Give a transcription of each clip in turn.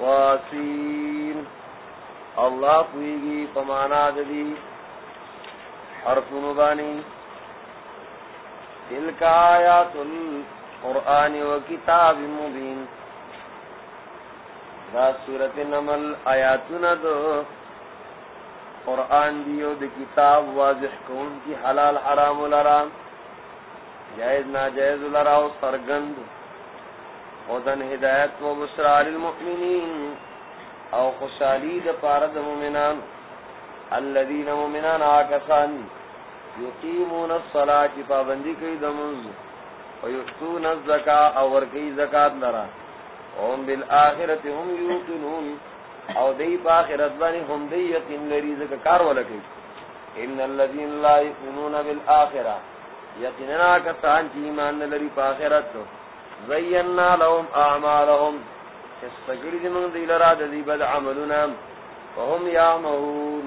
واسین اللہ پوئیگی پمانا ددی حرف نبانی تلک آیات القرآن و کتاب مبین۔ دا سورت نمل آیاتنا دو۔ قرآن دیو دی کتاب واضح کون کی حلال حرام لرام جائز ناجائز لراو سرگند۔ ودن ہدایت و بسرار المؤمنین او خوشحالی دا پارد مومنان. الذین مومنان آکسان. یقیمون الصلاة کی پابندی کئی دمز و یقتون الزکاة او ورکی زکاة لرا. وهم بالآخرت هم یوقنون. او دی پا آخرت بانی هم دی یقین لری زکا کار ولکی ان الذین لا یقنون بالآخرت یقیننا کسان چی ایمان لری پا آخرت. تو زینا لهم اعمالهم. استقری دی من دی لرا دی بد عملنا وهم یعمهون.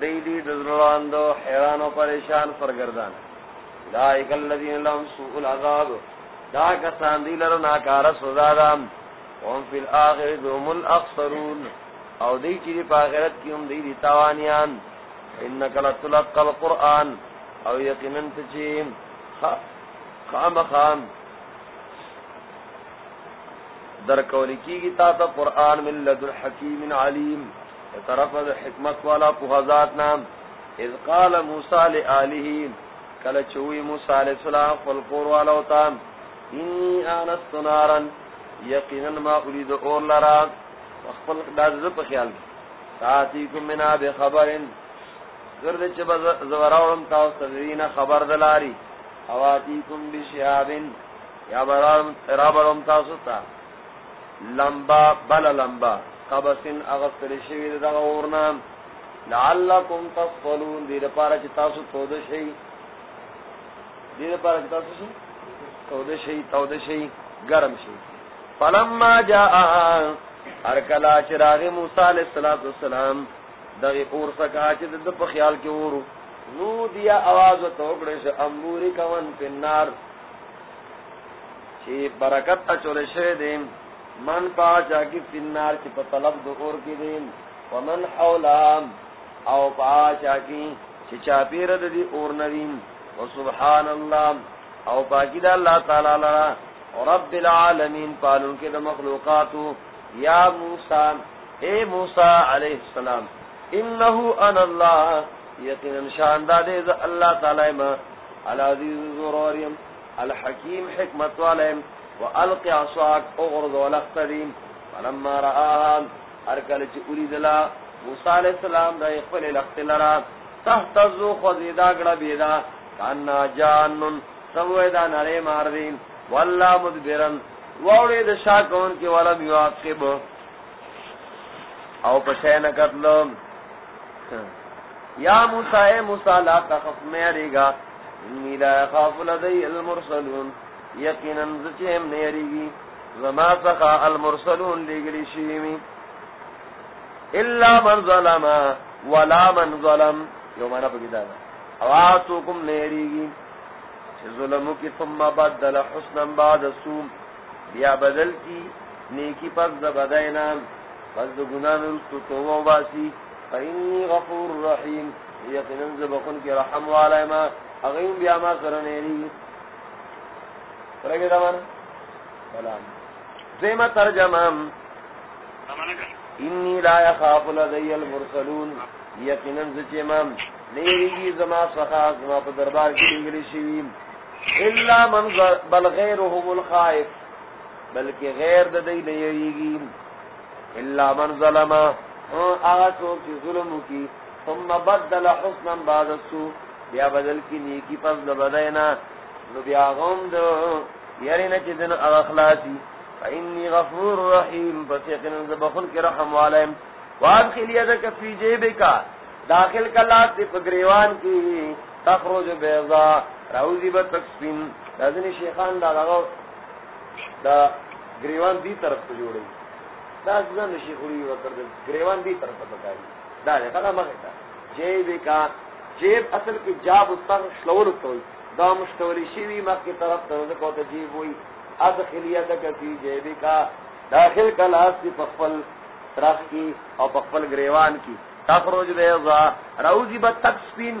دی دی دزران دو حیران و پریشان فرگردان. لائک اللذین لهم سوء العذاب. دا کسان دی لرا ناکار سزادام وهم فی الاخر دوم الاخصرون او دی چی پا آخرت کی هم دی دی تاوانیان انکا لطلق القرآن. او یقینن تچیم. خام خام. در کولی کی گی تا تا قرآن من لد الحکیم علیم. طرف از حکمت والا پوہزات نام. اذ قال موسیٰ لآلہ، کل چوئی موسیٰ علیہ السلام فالقور والا ہوتا انی آنست نارا یقینا ما ارید اور لرا. وخفل داز زب خیال کی تاتیکم منا بخبر گرد چبا زوراورم تاو سدرین خبر دلاری. اواتیکم بشیابن. یا برارم رابرم تاو ستا. لمبا بل لمبا. قبسن اغسر شوی دا غورنا لعلکم تصفلون دیر پارا چی تاسو تود شئی دیر پارا چی تاسو شئی تود شئی تود شئی گرم شئی فلما جا آن ارکلا چراغ موسیٰ علیہ السلام دغی اور سکا چی دا پا خیال کی اورو نو دیا آواز و توکڑش امبوری کون پی پنار چی برکت اچول شدیم من پا چاکی فنار چی پا طلب دخور کی دیم، ومن حولام او پا چاکی چی چاپی رد دی اور ندیم، و سبحان اللہ او پاکی دا اللہ تعالی لرا رب العالمین پالون کے دا مخلوقاتو، یا موسیٰ، اے موسیٰ علیہ السلام، انہو ان اللہ یقین شاندہ دے اللہ تعالی ما، العزیز ضروریم الحکیم حکمت والیم والق عصاك اغرض ولختدين فلما رآها ارکل چی ارید لا. موسیٰ السلام دا اقبل لخت لرا تحت الزو خضیدا گڑا بیدا کانا جانن سویدا نرے ماردین. واللہ مدبرن. ووڑی شاکون کی ولم یواقب. او پشین قتل. یا موسیٰ، اے موسیٰ، لا تخف میرے گا. انی لا خاف لدی المرسلون. یقینا زچیم نیریگی. زما سخا المرسلون لگلی شیمی الا من ظلم ولا من ظلم. یو مانا پکی دادا اواتوکم نیریگی. چھ ظلمو کی ثم بدل حسنا بعد سوم بیا بدل کی، نیکی پس دا بدینا پس دا گنان رستو توبو باسی فإنی غفور رحیم. یقینا زبخن کی رحم والا ما. اغیم بیا ما سرنیریگی زیمہ ترجمہ انی لا یخاف لدی المرسلون. یقینا نیریگی زما سخا، زما پا دربار کی انگلی شویم الا من بل غیرهم الخائف. بلکہ غیر ددی نیریگی الا من ظلم. ہاں، آغا سوک چی کی. ثم بدل حسنا بعد السو بیا بدل کی نیکی پس دبدینا. نو بیا غم دو. یعنی نچی دن اخلاصی فإنی غفور رحیم. پس یقین زبخن کی رحم والیم وادخل یدک فی جیبکا داخل کلات دی پگریوان کی تخرج بیضا. روزی بتکسپین دازنی شیخان دا لغو دا گریوان دی طرف کو جوڑی دا زن شیخوری وکر دا گریوان دی طرف بکاری دا دے قدر مخیطا جیبکا جیب اصل کی جاب استان شلول توی دا مشتولی شیوی مخ کی طرف تو کو تجیب ہوئی. ادخلیت کا فی جیبی کا داخل کلاس کی پخفل ترخ کی اور پخفل گریوان کی. تخرج بیضا روزی بتک سپین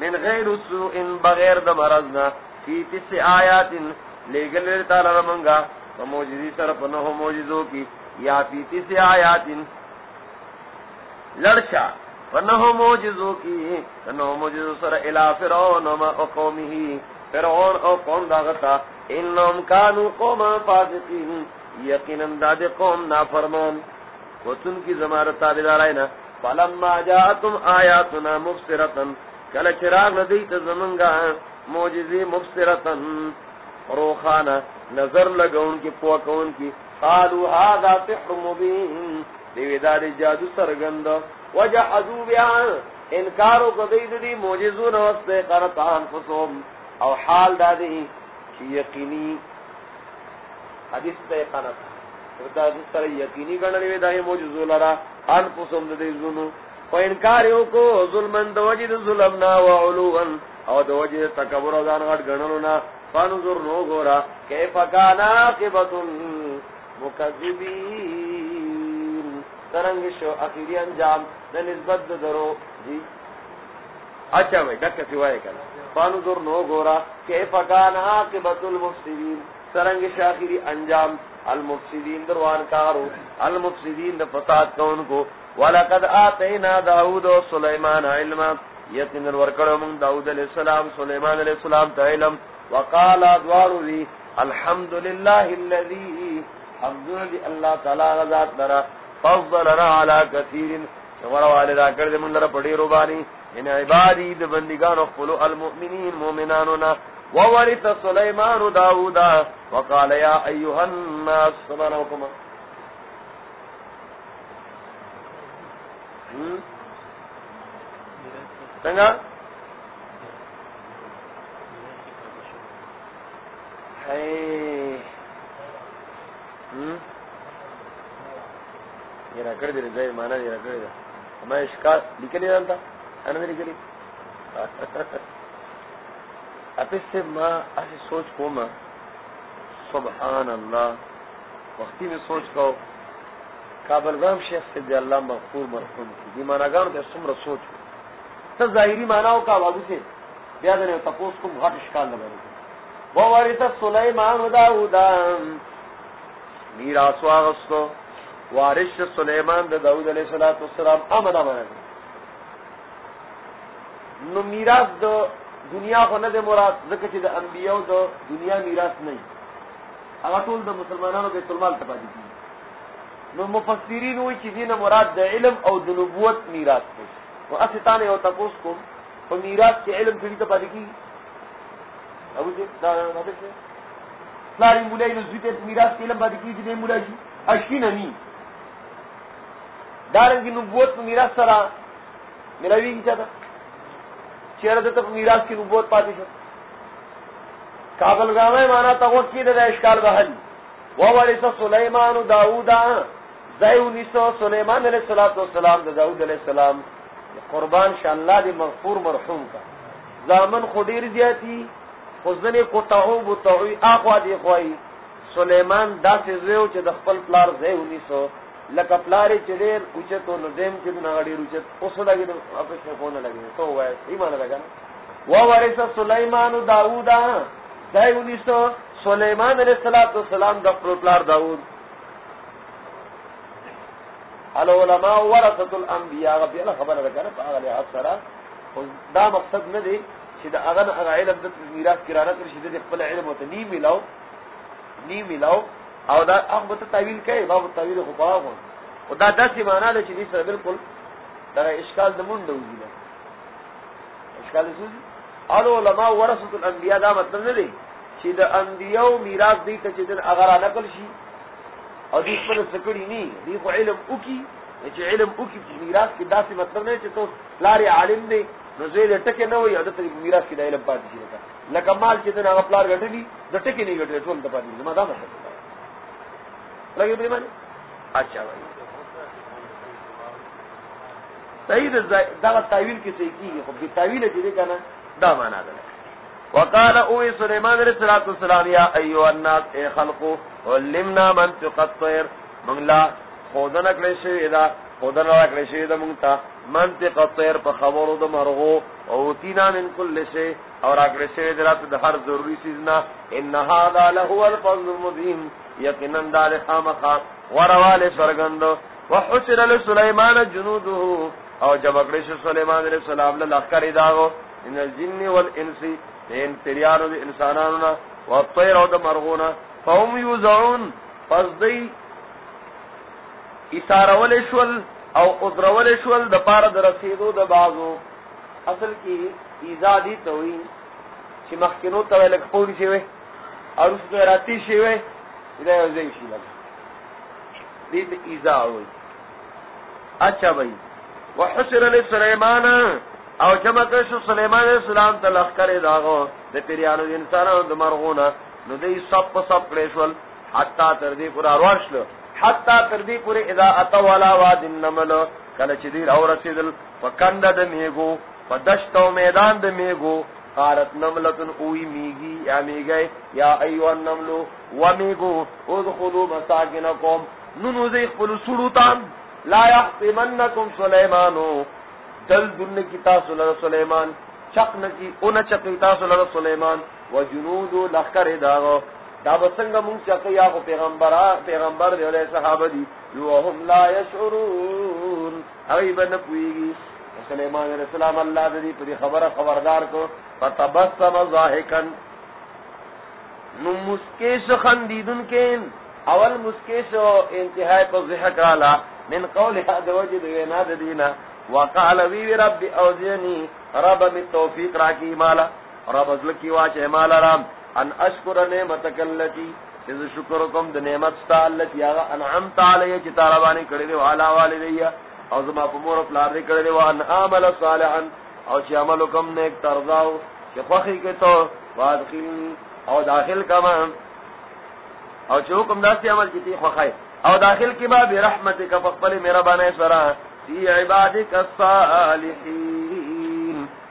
من غیر سوء بغیر د مرضنا فی تس آیات لے گل تعالی رمنگا موجزی سر پنہ موجزوں کی. یا فی تس آیات لڑشا. پنہ موجزوں کی پنہ موجزوں سر الى فرعون و قومه. فرعون او قوم داغتا انہم کانو قوم فاسقین یقینا داد قوم نافرمان. وتن کی زمارت تابدار آئینا فلما جاءتم آیاتنا مبصرتا کل چراغ ندیت زمنگا موجزی مبصرتا روخانا نظر لگون کی پوکون کی. قالو هذا سحر مبین دیوی داد جادو سرگندو سرگند وجحدو بیان انکارو قدید دی موجزون وستے قرطان فسوم او حال دادی چی یقینی حدیث تے قنط دا جس طرح یقینی گننے وی دای موجود لرا. ان پسند دے زونو. او انکار یو کو ظلمن دو وجد ظلمنا و علوا او دو وجد تکبر دان غټ گنلو نا فانظر نو گورا. کیف کان عاقبت المکذبین ترنگ شو، اخیری انجام د نسبت دا درو جی؟ اچھا بھائی ڈک سوائے کنا فانظر نو گورا، کیف کان عاقبت المفسدین؟ سرنگ شاخری انجام، المفسدین دروان کارو، المفسدین در فساد کون کو۔ ولقد آتینا داود و سلیمان علما، یقین ورکڑو من داود علیہ السلام، سلیمان علیہ السلام تا علم، وقال ادوارو لی الحمدللہ اللذی حمدللہ اللہ تعالی رضات لرا۔ فضلنا علا کثیر سوڑا والدہ کردے من لرا پڑی ربانی ان عبادی دبندگان اخفلو المؤمنین مومنانونا. وورث سليمان داود وقال يا ايها الناس سبحانكم څنګه هي هم یہ رکڑ دے رہے مانا یہ رکڑ دے ہمیں اشکال لکھے نہیں جانتا انا نہیں لکھے اپس سے ماں ایسی سوچ کو ماں سبحان اللہ وقتی میں سوچ کو کابل گام شیخ سے دے اللہ مغفور مرحوم کی دی مانا گانو دے سمر سوچ کو تا ظاہری معناو کا واضح سے بیا دنے تپوس کو بہت اشکال نہ بنے وہ وارث سلیمان داودا میراث واغستو وارث سلیمان د داوود علیہ الصلوۃ والسلام امدا معنی نو میراث دو دنیا خو نه د مراد، ځکه چې د انبیو د دنیا میراث نه هغه ټول د مسلمانانو بیت المال ته پاتې نو مفسرین وایي چې دینه مراد د علم او د نبوت میراث دی. او اسی تانه او تاسو کوم، په میراث کې علم کړي ته پاتې کی ابو دې دا نه ده لاري مولای نو زیته میراث کې علم پاتې کی چې مولای شي اشکینه ني دارنګ نبوت میراث سره ملوي کیږي چیر دے کی نبوت پاتی شد؟ کابل گامہ مانا تغوت کی دے اشکال بحل وہ ورث سلیمان داؤد زیو نسو سلیمان علیہ الصلوۃ والسلام دے داؤد علیہ السلام. قربان شاء اللہ دی مغفور مرحوم کا. زامن خدیر دیاتی خزنی کو تعو بو تعوی دی خوای سلیمان دا سے زیو چې د خپل پلار زیو نسو لکه پلاری چې ډېر اوچت نو دیم چې نه غړي اوچت، اوس لګي نو اپس نه کونه لګي تو وای ایمان لګا و وارث سليمان او داوود دای ونیسو سليمان علیہ الصلوۃ والسلام د خپل پلار داوود. العلماء ورثه الانبیاء غبی الله خبر ده کنه هغه له اثر دا مقصد نه دی چې دا هغه علم د میراث کرانه کړی چې د خپل علم وته نی ملاو نی ملاو او دا هغه ته تعویل کوي باب تعویل خو پاو او دا داسې معنا ده چې دې سره بالکل دا اشکال د مونږ دی دا اشکال څه دي اړو علماء ورثه الانبیاء دا مطلب نه دی چې د انبیاء میراث دی ته چې د اگر نقل شي. او دې په سکړی ني دې خو علم وکي یعنی چې علم وکي میراث کې داسې مطلب نه چې تو لاري عالم دی، نو زه دې ټکه نه وي عادت میراث کې د علم پاتې شي لکه. مال چې د هغه پلار غټلی د ټکه نه غټل ټول د پاتې ما دا مطلب لگے بھائی مانی؟ اچھا بھائی۔ صحیح دا تعویل کی صحیح کی خب دی تعویل ہے جیدے کہنا دا مانا دا وقال اوی سلیمان علیہ الصلوۃ والسلام، یا ایها الناس، اے خلقو، علمنا منطق الطير منلا خودن کړی شی دا خودن را کړی شی دا مونږ ته۔ منطق الطير په خبرو د مرغو، او تینا من کل شی اور اگړی شی درات د هر ضروری چیز نه۔ ان هذا له الفضل المبين یقینا دار خامخا وروال سرګند وحشر لسليمان جنوده. او جمع کړی شی سليمان علیہ السلام له لخر داغو. ان الجن والانس دین تریانو دی انسانانو نا او دا مرغونا فهم یوزعون. پس دی اشارول شول او ادرول شول دا پار دا رسیدو دا بازو. اصل کی ایزا دی چی مخکنو توی لک پوری شوی اور اس تو راتی شوی دا یو زی شی لگا دی دا ایزا ہوئی اچھا بھائی وحسر لی سلیمان او جمع کرشو سلیمان علیہ السلام تا لخکر داغو دا پیریانو دی انسانو دا مرغونا نو دی سب پا سب کریشول حتی تردی پورا روشلو حتی تردی پوری اذا اتوالا واد النملو کل چی دیر او رسیدل فکند دا میگو فدشتو میدان دا میگو قالت نملتن اوی میگی، یا میگئی یا ایو النملو، و میگو، ادخلو مساکنکم ننو زیخ پلو سلوتان، لا یحطمنکم سلیمانو. دل دن کی تاسل سلیمان چق نکی اون چقی تاسل سلیمان، و جنود لخکر داغو. دا بسنگ مون چقی آخو پیغمبر پیغمبر دی علیہ صحابہ دی وهم لا یشعرون. اغیبا نپویگی. سلیمان علیہ السلام اللہ دی پری خبر خبردار کو، فتبسم ظاہکن نو مسکیش خندیدن کین. اول مسکیش انتہائی پر ضحک آلا من قول هذا وجد وینا دینا. وقال وی رب اوزنی رب می توفیق راکی مالا. رب ازل کی واچ مالا رام. ان اشکر نعمتک اللتی. از شکر کم د نعمت ستا اللتی. آغا انعمت علی چی تاربانی کردی و علا والدی او زما پمور افلار دی کردی و ان عمل صالحا. او چی عمل کم نیک ترضاو چی خوخی کے تو وادخل او داخل کما. او چی حکم داستی عمل کی تی خوخی او داخل کی با برحمتک فقبل میرا بانے سرا فی عبادک الصالحین.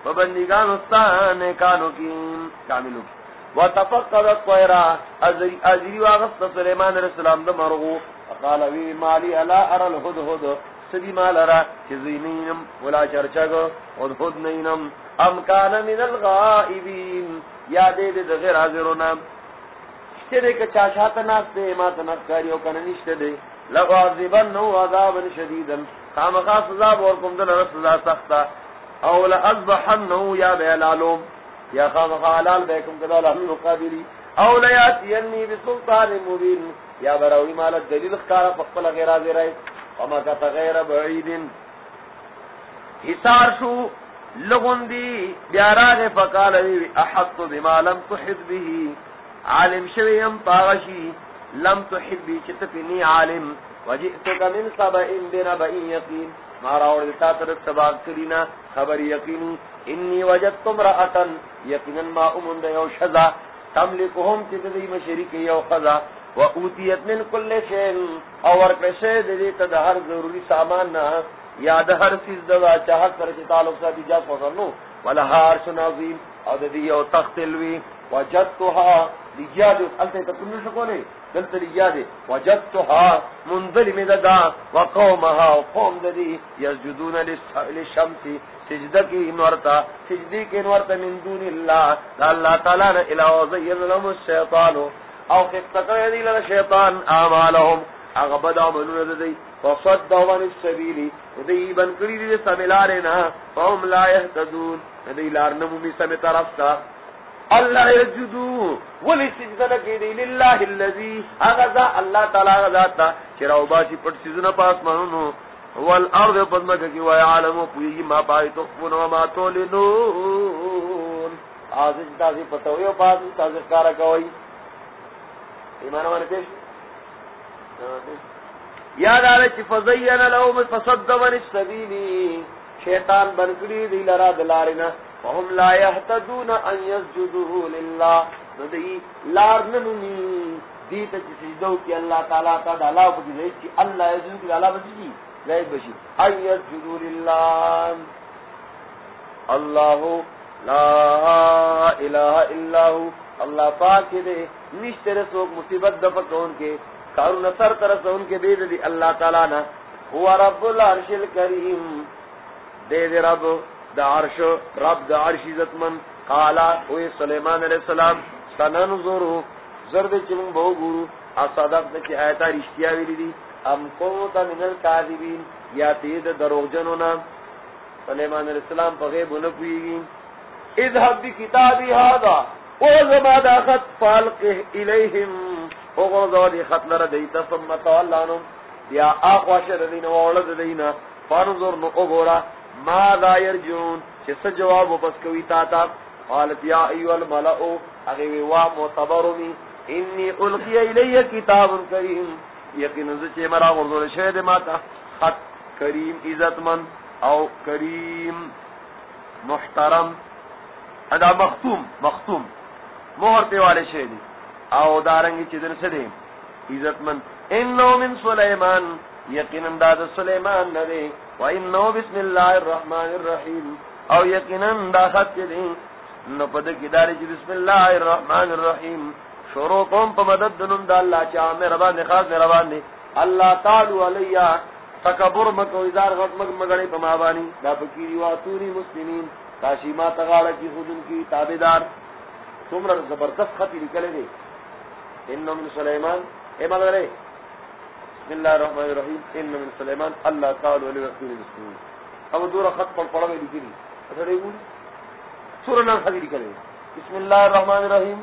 وبندگان استان کانو کی کاملو کی. وتفقد الطيرا ازری واغست سلیمان علیہ السلام د مرغو. قال وی مالی، الا ارى الهدهد. سدی مال را چزینم ولا چرچگ الهد نینم. ام کان من الغائبین، یا دے دے دے غیر حاضرون شتے دے کہ چاشات ناس دے، ما تنکاریو کن نشتے دے. لغاظبن نو عذابا شدیدا خام خاص سزا بور کم دل رس سزا سختا. او لأذبحن نو یا بے لالوم یا خام خالال بے کم کدال احمد مقابلی. او لیاتی بسلطان مبین. یا براوی مالت دلیل اخکارا فقبل غیر آزی رئی وما کتا غیر بعیدن حسار شو لغن دی بیاراغ فقال وی احط بما لم تحد به. عالم شویم پاغشی لم تحد بی چتفنی عالم. وجئتك من سبع بنبأ يقين. ما راوڑ دیتا تر سبا کرینا، خبر یقین انی وجدت امرأة یقینا ما امن دیو شزا تملکهم تدی مشرک یو خزا و اوتیت من کل شین او ورکل شید دیتا دا ہر ضروری سامان نا، یا دا ہر چیز دا چاہت سر چی تعلق سا دی جا پسرنو ولا عرش نظیم او دی یو تخت الوی وجدتها لجاد الته تكون شكونه دلت لجاد وجدتها منظلم ددا وقومها وقوم ددي يسجدون للشمس سجدك نورتا سجدك نورتا من دون الله الله تعالى الى وزين لهم الشيطان او خفتك يدي للشيطان اعمالهم اغبد عملون ددي وصدوا عن السبيل ودي بن کړی دي سملارنا قوم لا يهتدون دي لار نمو سم طرفتا اللہ یجدو. ولی سجدہ لکی دی. للہ اللذی. اغزا اللہ تعالی غزا تا. چراو باسی پٹ سجدہ پاس مانونو. والارض پدمکہ کی ویعالمو پویگی ما پائی تخفون وما تولنون. آزج تازی پتوئی و پاسی تازی کارا کوئی. ایمان آمانے پیش؟ یاد آرے چی فزین لهم فصدون السبیلی. شیطان بنکلی دی لرا دلارنا فهم لا يهتدون ان يسجدوا لله. ندی لار ننونی. دیتا چی سجدو کی اللہ تعالیٰ تا دا اللہ بکی زید چی اللہ یزدو کی اللہ بسی جی زید بشی ان يسجدوا لله. اللہ لا الہ الا ہو اللہ پاک دے. نشتر سوک مصیبت دفع کون کے، کارون سر طرف ان کے، دے دی اللہ تعالیٰ نا۔ ہوا رب العرش الكریم دے دے رب دا عرش، رب دا عرش عزت من۔ قالا ہوئے سلیمان علیہ السلام سننظرو زرد چلن بہو گورو۔ اصدق چی آیتا رشتیا ویلی دی۔ ام کوتا من الكاذبین یا تید دروغ جنونا سلیمان علیہ السلام پا غیب نپویگی اذهب بکتابی هذا۔ او زما دا خط فالقه الیہم او غرزو دی خط لر دیتا ثم تولانم یا آخواش ردین وولد دینا فانظر نو اگورا ما دا یرجون؟ چس جواب وپس کوي تا تا؟ قالت یا ایو الملأ اغي وا معتبرني انی القی الی کتاب کریم یقینا چې مرا ورزول شه ماتا، خط کریم عزت من او کریم محترم، ادا مختوم مختوم. مہر تے والے شه دی۔ او دارنګ چې دن څه دی عزت من انه من سليمان یقینا د سليمان نه دی و انه بسم الله الرحمن الرحیم۔ او یقینا دا خط دی نو پد کی داری چې بسم الله الرحمن الرحیم۔ شروع کوم په مدد دنم د الله چې امر باندې خاص مهربان دي الله تعالی علیا تکبر مکو ادار غټ مګ مګړې په ما باندې دا فقيري واتوري مسلمین۔ کاشی ما تغاړه کی خودن کی تابعدار څومره زبردست خط لیکل دي انه من سليمان اے مګړې بسم الله الرحمن الرحیم. انه من سليمان الله تعالی علیہ وسلم اب دور خط پر پڑھے لکھی اچھا دیکھو سورہ نام خط لیکل بسم الله الرحمن الرحیم.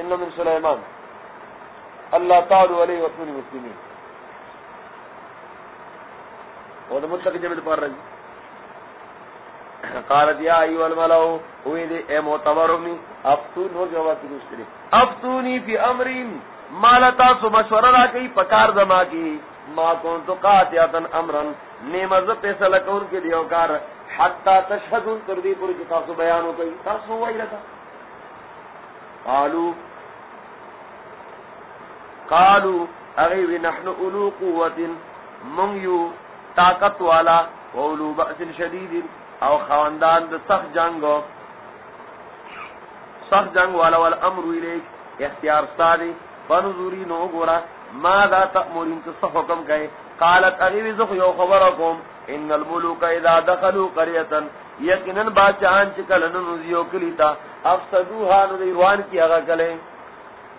انه من سليمان الله تعالى عليه وسلم المسلمين وده مطلق جمع پر رہی قالت یا ایو الملو، ہوئی دے، اے معتبرمی افتون ہو جواب کی دوسری افتونی فی امرین مالتا سو مشورہ را کئی، پکار دما کی، ما کون تو قاتیاتن امرن نیمز پیسہ لکون کے دیوکار حتی تشہدون کردی پوری کی تاسو بیانو کئی۔ تاسو ہوئی لکا قالو قالو اغیوی نحن اولو قوت من یو طاقت والا و اولو بأس شدید او خواندان دا سخ جنگو سخ جنگ والا والا والامر الیک اختیار سادی فنظوری نو گورا ما دا تأمورین تو سخ حکم کئے قالت اغیوی زخ یو خبرکم ان الملوک اذا دخلوا قریتا یقیناً باچان چکل ننزیو کلیتا افسدوها، نو کی اغا کلیں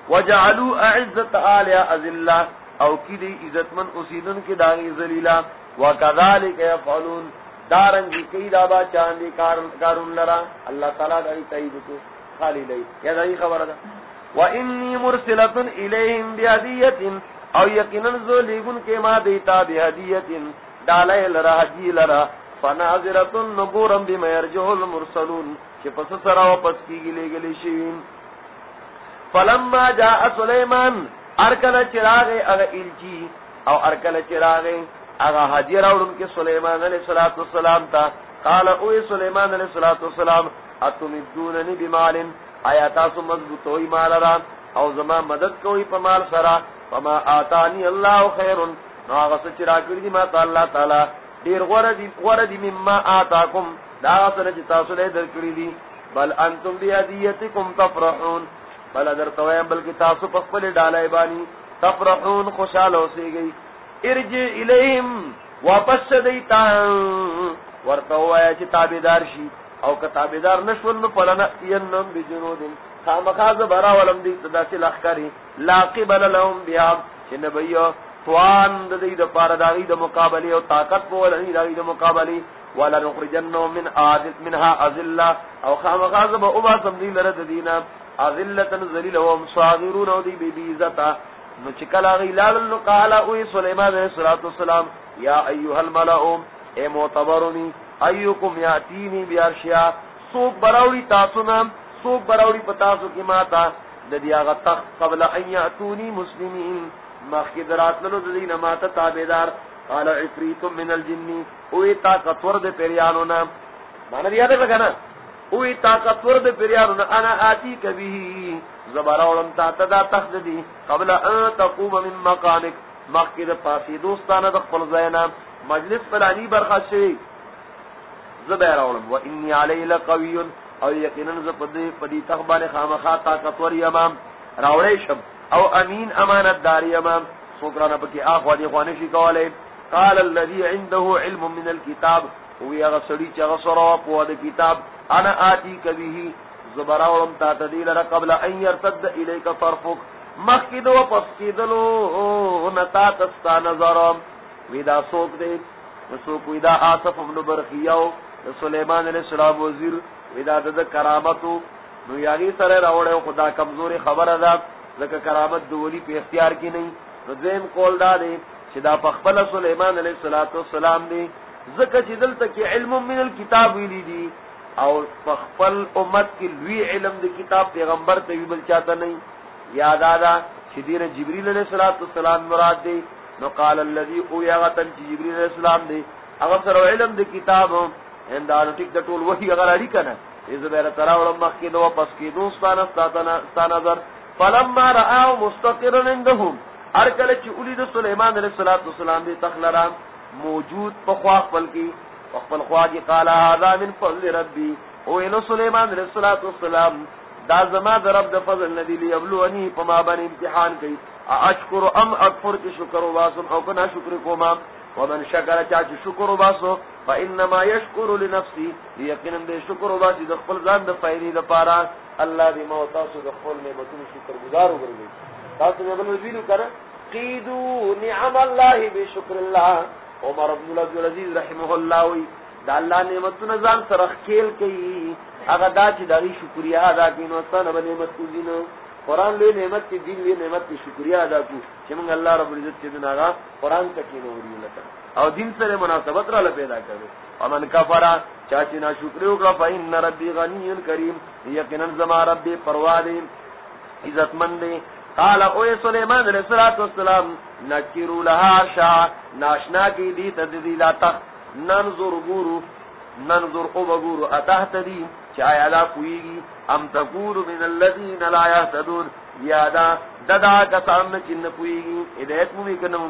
وجعلوا اعزت آلیا ازلہ او کی دی عزت من اسیدن کی داغی ذلیلہ وکذالک یفعلون. دارنگی کئی دابا چاندی کارون لرا اللہ تعالیٰ دائی تایید کو خالی لئی یا دائی خبر دا. وانی مرسلت الیہم بیادیت او یقیناً زو لیگن کے ما دیتا بیادیت ڈالے لرا، حجی لرا. فناظرت نبورم بما یرجو المرسلون. کہ پس سرا واپس کی گلے گلے شیوین. فلما جاء سلیمان ارکل چراغ اغا الجی او ارکل چراغ اغا حجی راوڑن کے سلیمان علیہ السلام تا قال اوی سلیمان علیہ السلام اتمدوننی بمال آیا تاسو مضبوط ہوئی مال را؟ او زما مدد کوئی پا مال سرا؟ فما آتانی اللہ خیرن؟ نو آغا سچرا کردی ما تا اللہ تعالی، دیر غردی غردی مما آتاکم. دا آغا سنچ تاسو لے در کردی بل انتم بیادیتکم تفرحون. بل در تویم، بلکہ تاسو پخپل ڈالای بانی تفرحون، خوشحال ہو سی گئی ارجع الیہم واپس دیتا ورطو آیا چی تابدار شی او که تابدار نشون پلنا ینم بجنودن خامخاز برا ولم دی صدا سی لخکری لاقبل لهم بیاب چی نبیو توان د دې د پاره داغي د مقابله او طاقت په ولني داغي د مقابله ولا نخرجنهم من عادت منها اذله او خامخاز با سم دي لره د دینه. اذلتن ذلیل و صاغرون او دی بی بی نو چکلا غی لال نو قال او سلیمان علیہ الصلوۃ والسلام، یا ایها الملأ اے معتبرنی ایوکم یاتینی بیارشیا سوک براوی تاسو نام سوک براوی پتاسو کی ماتا ددیا غتخ قبل ان یاتونی مسلمین. مخی درات لنو ددین ماتا تابیدار قال عفریت من الجن. اوی طاقت ورد پیریانو نام مانا دیا دے لگا نا اوی طاقتور دے پیریانو انا آتی کبھی زبارا علم تا تدا تخت دی قبل ان تقوم من مقامک. مخی دا پاسی دوستانا دا قبل زینا. مجلس فلانی برخش شئی زبیر علم و انی علی لقوی او یقینا ز پدی پدی تخبان خامخا طاقتور امام راوړې شم. او امین امانت داری امام سوکرانه پکې اخوا دی خوانه شي کوله قال الذي عنده علم من الكتاب. هو هغه سړي چې هغه سره په د کتاب. انا آتی کبه زبراولم تا تدیل را قبل ان يرتد اليك طرفك مخکد و پس کیدلو نتا تستا نظر ویدا سوک دے سوک ویدا آصف ابن برخیو سلیمان علیہ السلام وزیر ودا د کرامتو. نو یاغي سره راوړې خدا کمزوري خبره ده لکه کرامت د ولی اختیار کې نه نو زم کول دا دی چې دا په خپل سليمان عليه السلام دی زکه چې دلته کې علم من الكتاب ویلي دي او په خپل امت کې لوی علم د کتاب پیغمبر ته ویل چاته نه یاد آدا چې دین جبريل عليه السلام مراد دی۔ نو قال الذي او یغتن جبريل عليه السلام دی۔ هغه سره علم د کتاب ہم اندارو ټیک د ټول وحی اگر اړی کنه اذا بیر تراول مخ کې نو پس کې دوستانه ستانه نظر۔ فلما راو مستقرا عندهم هر کله چې اولید سليمان عليه السلام دی تخلرا موجود په خوا خپل کې خپل خوا کې قال هذا من فضل ربي او انه سليمان عليه السلام دا زما د رب د فضل ندی لیبلونی په ما باندې امتحان کوي اشکر ام اکفر کی شکر واسم او کنا شکر کوما ومن شکر چا چې شکر وباسو، فانما يشكر لنفسه یقینا دې شکر وباسي د خپل ځان د فائدې لپاره. الله دې مو تاسو د خپل نعمتونو شکر گزار وګرځي تاسو به بل ویلو کړه قیدو نعم الله بشکر الله. عمر بن عبد رحمه الله وی دا الله نعمتونه ځان سره خېل کوي. هغه دا چې دغه شکریا ادا کړي، نو ستنه به نعمت کوزینو قرآن لوی نعمت کی دین لوی نعمت کی شکریہ ادا کو چې موږ الله رب العزت چې دنا قرآن ته کې نوري لکه. او دین سره مناسبت را پیدا کړو. امن کفر، چا چې نا شکر وکړه، فإن ربي غني کریم یقینا زما رب پروا دی عزت مند دی قال او سليمان عليه الصلاه والسلام نكروا لها شا ناشنا کی دی تدلیلا تخ ننظر غورو ننظر او غورو بغورو اتهتدی چایا لا کویږي ام تکور من الذين لا يهتدون یادا ددا کسان چې نه کویږي هدایت مو وکنه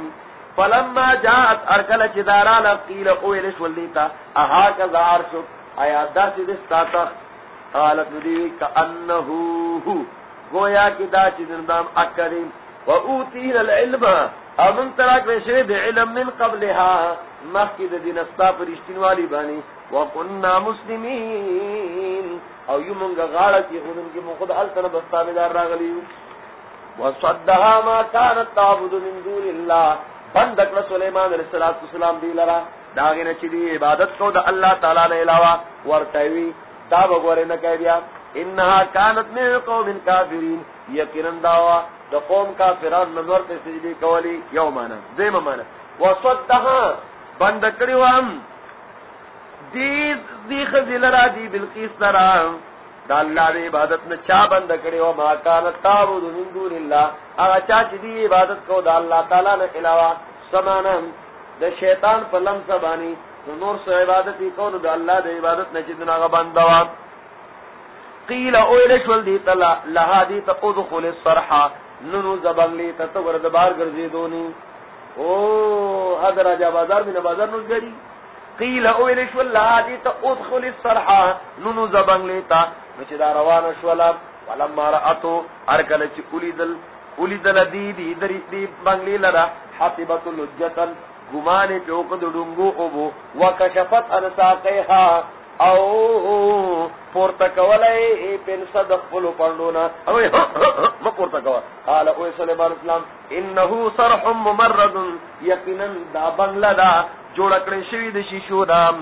فلما جاءت ارکل چدارا لقیل اویل شولیتا اها کزار شو آیا دا چې دستا قالت دی کانه گویا کی دا چې دندام اکریم. و اوتینا العلم. امن تراک وشوی د علم من قبلها مخکې د دین استا فرشتین والی باندې وكنا مسلمين او یو مونږه غاړه چې خودن کې مخد ال تر بستاویدار راغلی وصدها ما كانت تعبد من دون الله بند کړ سليمان عليه السلام دی لرا. داغه نه دی عبادت کو د الله تعالی نه علاوه ورته وی دا وګوره نه کوي بیا انها كانت من قوم كافرين یقینا دا د قوم کافرانو نظر ته سجدي کولی یومانه دیمه مانه وصدها بند کړی وام دی دی خزل را دی بلقیس لرا دا اللہ دی عبادت نے چا بند کرے و ما کان تعبد من دون اللہ. اگا چا چ دی عبادت کو؟ دا اللہ تعالی نے علاوہ سمانا دا شیطان پر لم سبانی نور سے عبادت کو؟ دا اللہ دی عبادت نے جتنا غ بندوا قیل اویلش ول دی تلا لها دی تدخل الصرح ننو زبان لی تتور دبار گرزی دونی. او حضر جا بازار میں بازار نو گری. قیل او ویل شو الله دې ادخل الصرح نونو زبنګ لیتا. چې دا روانه شولا. ولما راتو ارکل چې اولیدل اولیدل دی دی درې دی بنگلی لرا حتبت لجتن. ګمان په وکړو او بو. وکشفت ان ساقها او پورته کولای په صدق فلو پړډونا او م پورته کوا قال او سليمان اسلام انه صرح ممرد یقینا دا بنگلا دا جوړ کړی شوی د شیشو دام.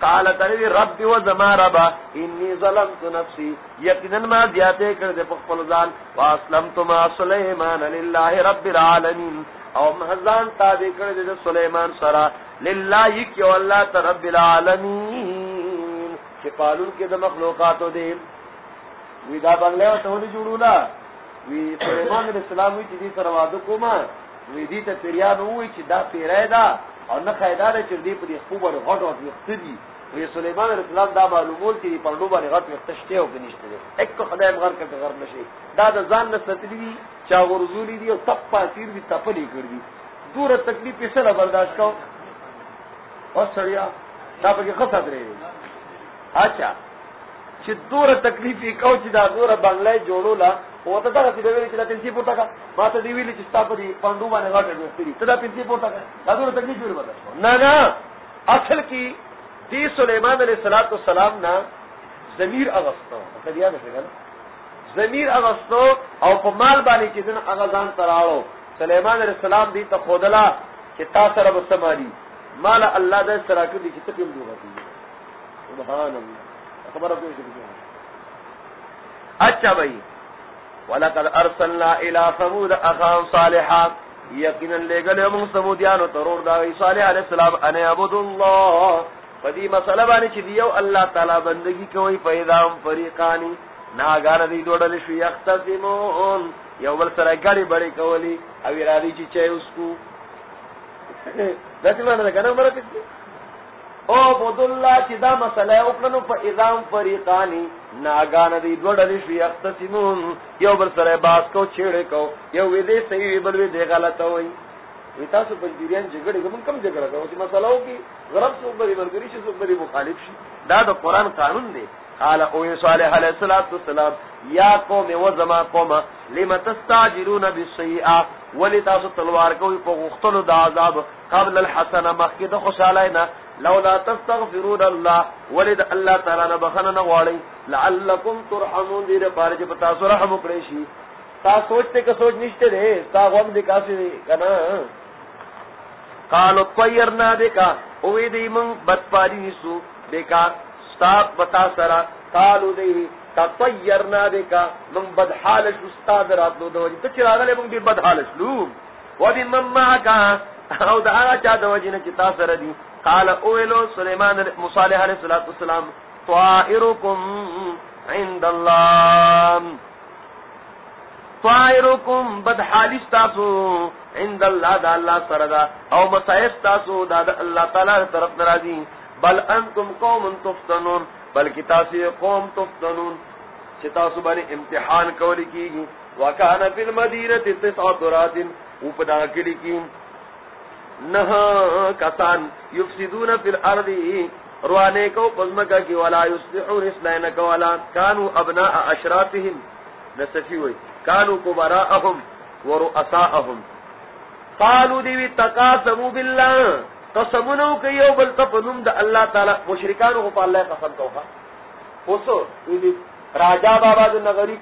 قال تری رب و زما رب، انی ظلمت نفسی. یقینا ما زیاته کړ دې په خپل ځان. واسلمت ما سليمان لله رب العالمین. او مهزان تابع کړ دې سليمان سره. لله کی الله ته رب العالمین. چې پالون کې د مخلوقاتو دې وی دا باندې ته ونی جوړولا وی سليمان علیہ السلام وی چې دې سره واده کوما وی دې ته پیریانو وی چې دا پیرای دا۔ او نه خیدار چې دې په دې خو باندې غټ او یختدي وی سليمان علیہ السلام دا معلومول چې په لوبه باندې غټ یختشته او بنشته دي اک خدای مغر کړه غر نشي دا د ځان نه ستلی چا ورزولي دي او تپ پاسیر دي تپلی کړی دور تکلیف یې برداشت کو او سړیا دا په کې خطر درې اچھا چې دوره تکلیف کو چې دا دوره بنگلې جوړولا او ته دا چې ویلې چې دا پنځه پورته کا، ما ته دی ویلې چې تاسو دې پاندو باندې غاټه وستري ته دا پنځه پورته کا، دا دوره تکلیف جوړ ودا نه نه اصل کې دی سليمان عليه السلام نا ضمیر اغستو. ته دی یاد ضمیر اغستو او په مال باندې چې دن اغزان تراړو سليمان عليه السلام دی ته خودلا چې تاسو رب سماري مال الله دې سره کې دي چې ته کوم دوه سبحان الله خبر اچھا بھائی، ولقد ارسلنا الى ثمود اخاهم صالحا۔ یقینا لے گلے من ثمودیانو ترور دا صالح علیہ السلام ان عبد الله فدی مسئلہ باندې چې دیو الله تعالی بندگی کوي فریقانی۔ دی دوړل شو یختصمون یو بل سره ګړي بړي کولی او را دي چې چي اوسکو داسې باندې کنه مرته او بود الله چې دا مسله وکړنو په اذام فریقانی ناګان دی دوړل شي اختصمون یو بل سره باس کو چھیړې کو، یو وی دې صحیح بل وی دې غلط وای وی تاسو په جریان جګړه کوم کم جګړه کوي چې مسله وکي غرب سو بری مرګري شي سو بری مخالف شي دا د قران قانون دی قال او صالح علیہ الصلوۃ والسلام، یا قوم و زما قوم، لم تستعجلون بالسیئه ولی تلوار کوي په د عذاب قبل الحسنه مخکې د خوشالاینا لولا تستغفرون الله ولد الله تعالی نه بخنه نه غواړي لعلکم ترحمون. دې لپاره چې پتا سره رحم وکړي شي. تا سوچته که سوچ نشته ده تا غوږ دې کافي کنا قالو طيرنا بك او دې من بدپاری نسو بیکار استاد بتا سرا قالو دې تطيرنا بك من بدحال استاد راتلو دوی ته چې راغله موږ دې بدحال شلو و دې مما کا او دا هغه چا د وجنه چې تاسو سره دي قال اویلو سلیمان مصالح علیہ الصلوۃ والسلام طائرکم عند الله طائرکم بد حال تاسو عند الله دا الله سره دا۔ او مصائب تاسو دا, دا الله تعالی طرف ناراضی بل انتم قوم تفتنون بلکې تاسو قوم تفتنون چې تاسو باندې امتحان کولی کیږي وکانه فی المدینه تسعه رات او په دا کلی کې نہ کسان یفسدون فی الارض، روانے کو پزمکا کی، ولا یصلحون اصلاح نہ ولا كانوا ابناء اشرافهم نسفی ہوئی. كانوا كبراءهم ورؤساءهم قالوا دی تقاسموا بالله قسمونو کہ یو، بل تفنم د الله تعالی مشرکان کو الله قسم توها اوسو دی راجا بابا د نگری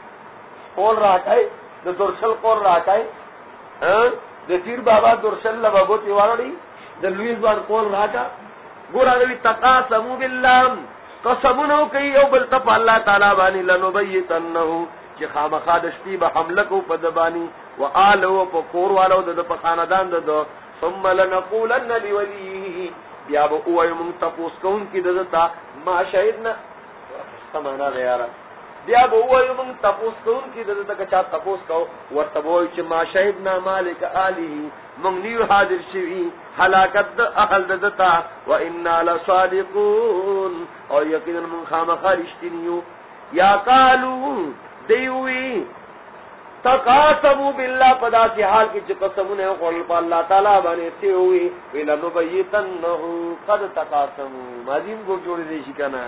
کول راټای د درشل کول راټای د تیر بابا درشل لبابو تی وارړي د لویز بان کول راټا ګور هغه تقاسمو بالله. قسمونو کوي او بل تپ الله تعالی باندې لنبیتنه چې خامخا د شپې به حمله کو په دبانی، و آلو په کور والو، د په خاندان د ثم لنقولن لوليه. بیا به او يم تاسو کوم کې دتا ما شهیدنا سمانا غیاره بیا به وایو موږ تاسو کوم چې دغه تک چا تاسو کو ورته وایو چې ما شهید نا مالک الی موږ نیو حاضر شوی هلاکت د اهل دتا و انا لصادقون. او یقینا موږ خامخا رښتینیو یا قالو دیوی تقاسمو بالله، پدا کی حال کی قسمونه قول په الله تعالی باندې تی وی ویل نو قد تقاسمو۔ مازیم کو جوړ دی شي کنه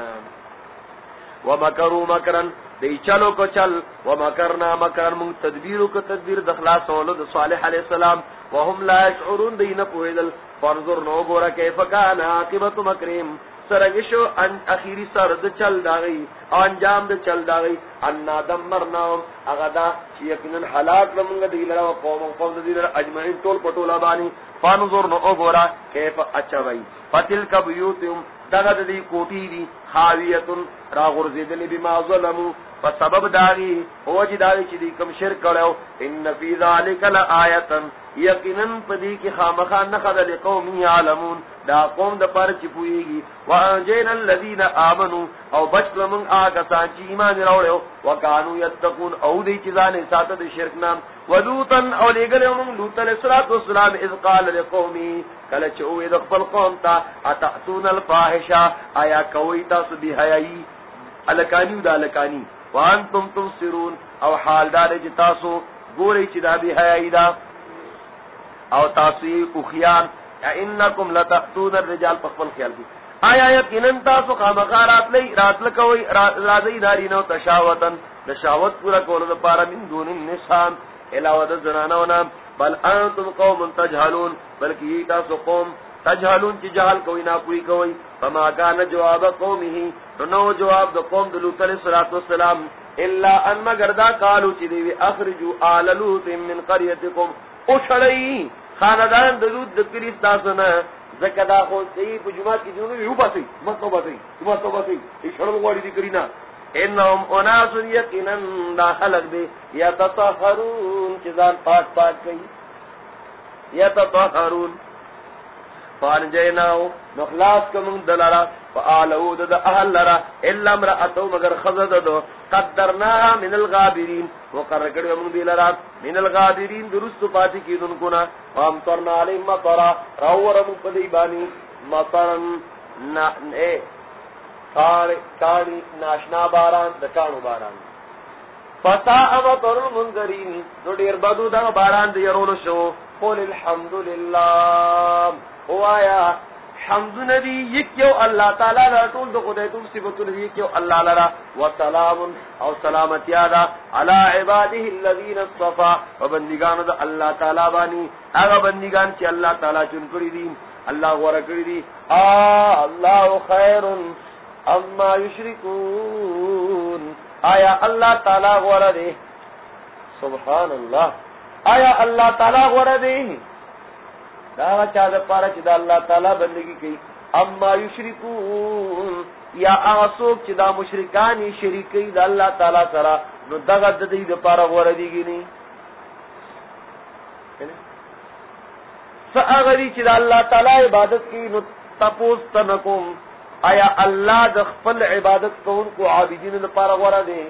ومکروا مکرن دی چلو کو چل۔ و مکرنا مکرن من تدبیرو کو تدبیر دخلاص ولد صالح علیہ السلام۔ وهم لا يشعرون دین پویدل فانظر نو گورا کیف کان عاقبت مکریم۔ سرنگشو، ان اخیری سر د چل دا گئی انجام د چل دا گئی انا دمرناهم اغدا چی یقینا حالات لمنگ دی لرا و قوم و قوم دی لرا اجمعین طول پٹولا بانی فانظر نو او گورا کیف اچھا بھئی فتل کبیوتیم دغد دی کوٹی دی خاویتن را غرزیدلی بما ظلمو. فسبب داغی اوجی داغی چی دی کم شرک کرو ان فی ذالک لآیتا یقینا پدی کی خامخان نخد لقوم یعلمون، دا قوم دا پر چی پوئیگی. وانجین الذین آمنو، او بچ لمن آگا چی ایمان روڑے وکانو یتقون، او دی چیزان ساتھ دی شرک نام. ولوطا او لگل امم لوطا لسرات والسلام اذ قال لقومی کل چو اذ قوم تا اتعتون الفاحشا آیا کوئی تا سبی حیائی؟ الکانی دا الکانی. وان تم تم سرون او حال دار چې تاسو ګوري چې دا به حیاي دا. او تاسو او خيار انکم لتاتون الرجال په خپل خیال کې آیا یقیناً تاسو خامخا راتلی راتل کوي راځي داری نو تشاوتن. د شاوت پورا کول د پاره من دون النساء علاوه د زنانو نه بل انتم قوم تجهلون بلکی تاسو قوم تجهلون چې جهل کوي نه پوي کوي فما كان جواب قومه. نو جواب د قوم د لوط علیہ الصلوۃ والسلام. الا ان مگر دا قالو چې دی اخرجوا آل لوط من قريتكم او شړی خاندان د لوط د کلیس تاسو نه زکه دا خو صحیح په جمعه کې جنو یو باسي مستو باسي مستو باسي اشاره وګوري دي کرینا انهم اناس یقینا دا خلق دی. یتطهرون چې ځان پاک پاک کوي یتطهرون فان جیناو نخلاص کمون دلارا، فآلو دا اہل لرا، الا امرأتو مگر خزد دو قدرناها من الغابرین وقرر کردو من دی من الغابرین درست پاتی کی دن کنا. وامترنا علیم مطرا راورم پدیبانی مطرن اے کانی ناشنا باران، دکانو باران. فتا امطر المنذرین دو دیر بدو دا باران دیرولو شو. قول الحمدللہ. وایا حمد ندی یکیو اللہ تعالی لرا، طول دو خدای تم صفت ندی یکیو اللہ لرا. و سلام او سلامت یادا علی عباده الذین الصفا و بندگان دا اللہ تعالی بانی. اگا بندگان چی اللہ تعالی چن کری دی اللہ غور کری دی. آ، اللہ خیر اما یشرکون. آیا اللہ تعالی غور دے؟ سبحان اللہ. آیا اللہ تعالی غور دے؟ دا چا د پاره چې د الله تعالی بندگی کوي اما یشرکون، یا اسوک چې دا مشرکان شریکي د الله تعالی سره نو دغه د دې د پاره ور دیږي نه فاغری یعنی؟ چې د الله تعالی عبادت کوي نو تپوس تنکم آیا الله د خپل عبادت کوونکو عابدین لپاره ور دی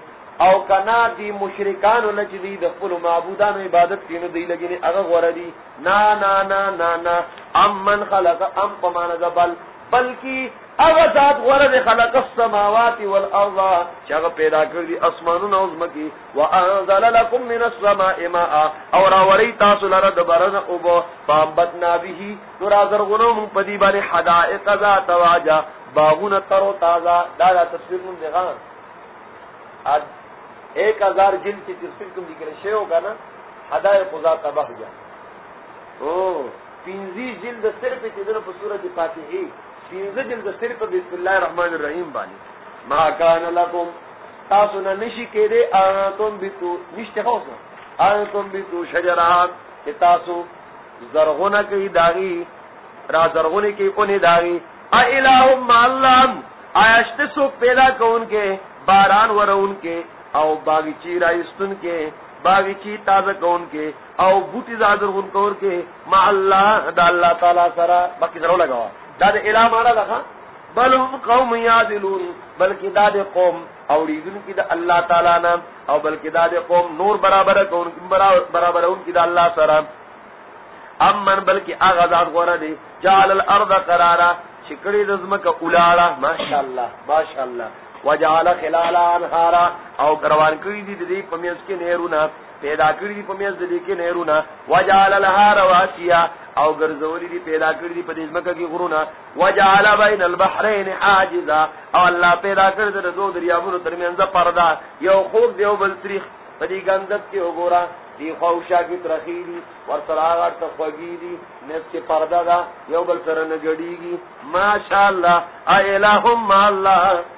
او کنا دی مشرکان ول چې دی د خپل معبودانو عبادت کینو دی لګینه هغه غوړه دی. نا نا نا نا نا. ام من خلق ام پمان زبل بلکی هغه ذات غوړه دی خلق السماوات والارض. چې هغه پیدا کړی دی اسمانونو او زمکی وانزل لكم من السماء ماء. او را وری تاسو لره د برن او بو فامبتنا به نور ازرغونو من پدی باندې حدائق ذات واجا باغونه تر تازه. دا, دا تصویر مون دی غان ایک ہزار جلد کی تصویر تم دکھ رہے شے ہوگا نا ہدایت خدا تباہ ہو جائے او، پینزی جلد صرف چیزوں پر سورج فاتحی پینزی جلد صرف بسم اللہ الرحمن الرحیم بانی۔ ما کان لکم، تاسو نہ نشی کے دے انتم بیتو، نشتے خوص انتم بیتو شجرات، کہ تاسو زرغنہ کی داغی، را زرغنہ کی انہیں داغی۔ اِلَهُمْ مَعَلَّهُمْ آیاشت سوک پیدا کون کے، باران ورون کے۔ او باغچی رایستون کے باغچی تازہ کون کے، او بوٹی زادر غن کور کے، ما اللہ، دا اللہ تعالی سرا، باقی ضرور لگا دا دا الہ مانا دا بل هم قوم یادلون، بلکہ دا دے قوم اور اوریدن کی دا اللہ تعالی نا او بلکہ دا دے قوم نور برابر کون، برابر ان کی دا اللہ سرا۔ امن بلکہ آغازات غورا دے، جعل الارض قرارا شکری دزمک اولالا ماشاءاللہ ماشاءاللہ۔ وجعل خلال انهارا او کروان کړی دي د دې پمیس کې نهرونه پیدا کړی دي پمیس د دې کې نهرونه وجعل لها رواسیا، او ګرځولې دي پیدا کړی دي په دې ځمکه کې غرونه وجعل بین البحرین حاجزا، او الله پیدا کړی د دوه دریابونو ترمنځ پردا، یو خوب دیو بل تاریخ په دې ګندت کې وګورا دی خوشا کی ترخی دی ور سراغ ته دی نس کې پردا دا، یو بل سره نه غړیږي ماشاءالله الہم الله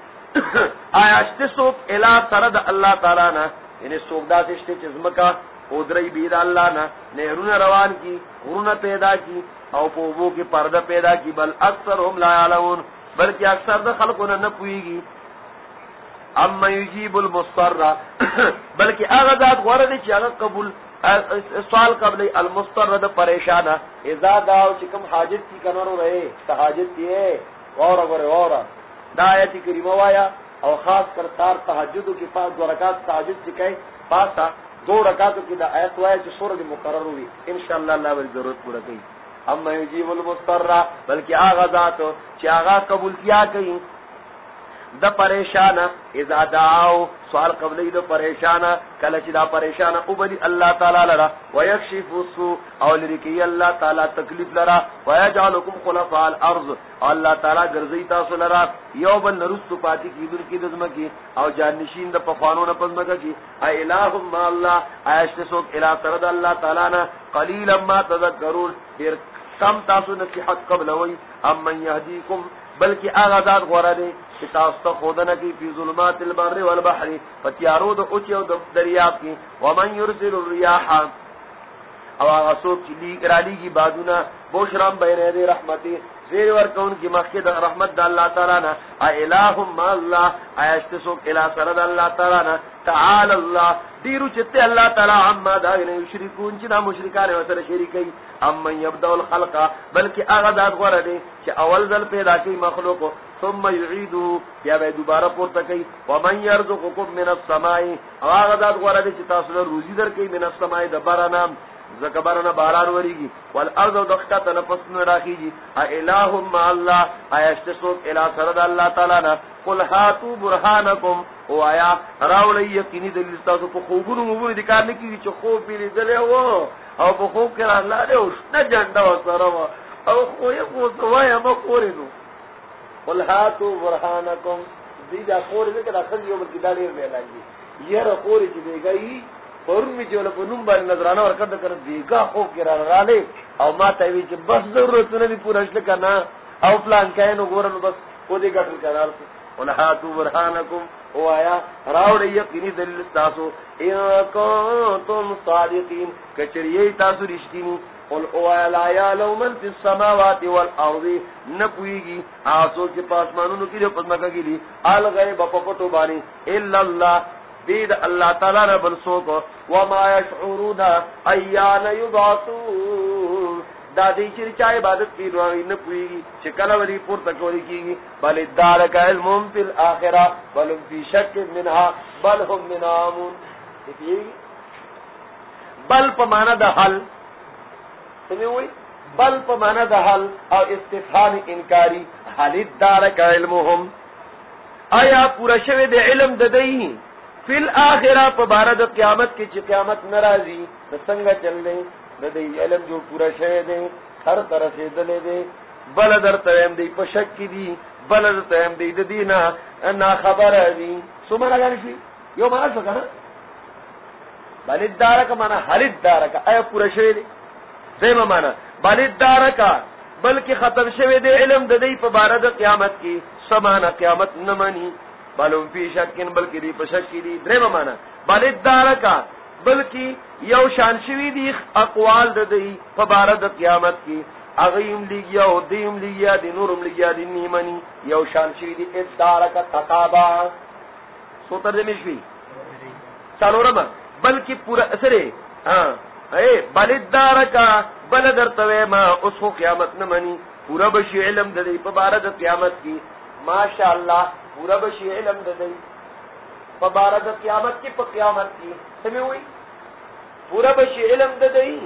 آیا شته سوک الا سره د الله تعالی نه یعنی سوک دا شته چې زمکا او درې بيد الله نه نهرونه روان کی غرونه پیدا کی، او په وو کې پیدا کی، بل اکثر هم لا يعلمون بلکې اکثر د خلقونه نه پويږي اما یجیب المضطر بلکې هغه ذات غوړه دي چې قبول، سوال قبل المضطر د پریشانه اذا دا چې کوم حاجت کی کنورو رہے، تا حاجت یې اور اور اور دا آیت کریمہ وایا، او خاص کر تار تحجد کی پاس دو رکعت تهجد سکھائے پاسا دو رکعتوں کی دا آیت وایا جو سورج مقرر ہوئی۔ انشاءاللہ اللہ بل ضرورت پورا کی اما یجیب المسترہ بلکہ آغا ذات چی آغا قبول کیا کہیں۔ دا پریشان اذا دعاو، سوال قبل د پریشانا کله چې دا پریشانا، او بلی الله تعالی لرا ويكشف السوء او لري الله تعالی تکلیف لرا ويجعلكم خلفاء الارض الله تعالی ګرځي تاسو لرا، یو بل نرست پاتې کیدل کی دزمه کی، او جانشین د پخوانو نه پزمه کی ای الہم الله عاشت سو الہ ترد الله تعالی نا، قلیلا ما تذکرون ډیر کم تاسو نصیحت قبل وای ام من يهديكم بلکہ آغازات غورا دے کہ تاستا خودنا کی فی ظلمات البر والبحر فتیارو دو اچی و دریاب کی، ومن یرسل الریاح. او آغا سوک چلی ارالی کی بادونا بوشرام بین دے رحمتی، زیر ورکون کی مخید رحمت دا اللہ تعالی نا الہم اللہ ایشت سوک الہ سرد اللہ تعالی نا تعال اللہ دیرو چتے اللہ تعالی عما دا یشرکون چنا مشرکان وسر شریکی اما یبدو الخلق، بلکہ آغا ذات غور دے کہ اول ذل پیدا کی مخلوق ثم یعیدو، یا بے دوبارہ پورتا کی من یرزقکم من السماء، آغا ذات غور دے چتا سلر روزی در کی من السمائی دبارنا زکبرنا باران وریگی. والارض و دختا تنفس میں راکی جی الہم ما اللہ. ایشتسوک الہ سرد اللہ تعالی نا. قل ہاتو برحانکم او آیا راولی یقینی دلیل ستاسو پا خوبونو مبونی دکار نکی چو خوب بیلی دلے ہو. او پا خوب کرا اللہ دے اوشنا جنڈا و سرم او خوی خوب سوائی اما خوری نو. قل ہاتو برحانکم دیجا خوری دے کہ دخل یو بلکی دالیر بیلانگی یہ را خوری چی دے گئی. پرون می چې په نوم باندې نظرانه ورکړه کړ دیګه خو کې را رااله او ما ته وی چې بس ضرورت نه دی پورا شل کنه او پلان کین نو ګورن بس او دې ګټل کړه ولحاتو برهانکم. او آیا راوړ یقیني دلیل تاسو ان کنتم صادقین. کچری تاسو رښتینی. قل او آیا لا یعلم من فی السماوات والارض؟ نپویږي آسو چې پاسمانونو کې په پسمکه کې دي الغیب په پټو باندې. الا الله. دید اللہ تعالی نے بلسو کو۔ وما یشعرون ایان یبعثون۔ دا دی چر چا عبادت کی نوی نہ پوئی گی چکل ولی پور تک ولی کی گی۔ بل دار کا علم فی الاخرہ، بل فی شک منها بل هم من بل پمانا دا حل۔ سمجھ ہوئی؟ بل پمانا دا حل او استفهام انکاری۔ حل دار کا علمهم آیا پورا شوی دے علم ددئی؟ فل آخرا پبارد قیامت کی چی قیامت ناراضی سنگ چل دے دے علم جو پورا شہ دے ہر طرح سے دلے دے بل در تیم دی پشک کی دی، بل در تیم دی دی نا نا خبر دی سو مانا گانی شی یو مانا سکا نا بالد دارا کا مانا حالد دارا کا اے پورا شہ دے۔ دیم مانا بالد دارا کا بلکہ ختم شوی دے علم دے پبارد قیامت کی سمانا قیامت نمانی۔ بلوم فی شکن بلکی دی پشکی دی درم مانا بل ادارا کا بلکی یو شانشوی دی اقوال دا دی فبارد قیامت کی. اغیم لگیا او دیم لگیا دی، نورم لگیا دی نیمانی یو شانشوی دی ادارا کا تقابا. سو ترجمه شوی؟ چالو رما بلکی پورا اثرے ہاں. اے، بل ادارا بل درتوے، ما اس کو قیامت نمانی. پورا بشی علم دا دی فبارد قیامت کی. ماشاءاللہ، پورا بشی علم دے پبارد قیامت کی، پا قیامت کی۔ سمیں ہوئی؟ پورا بشی علم دے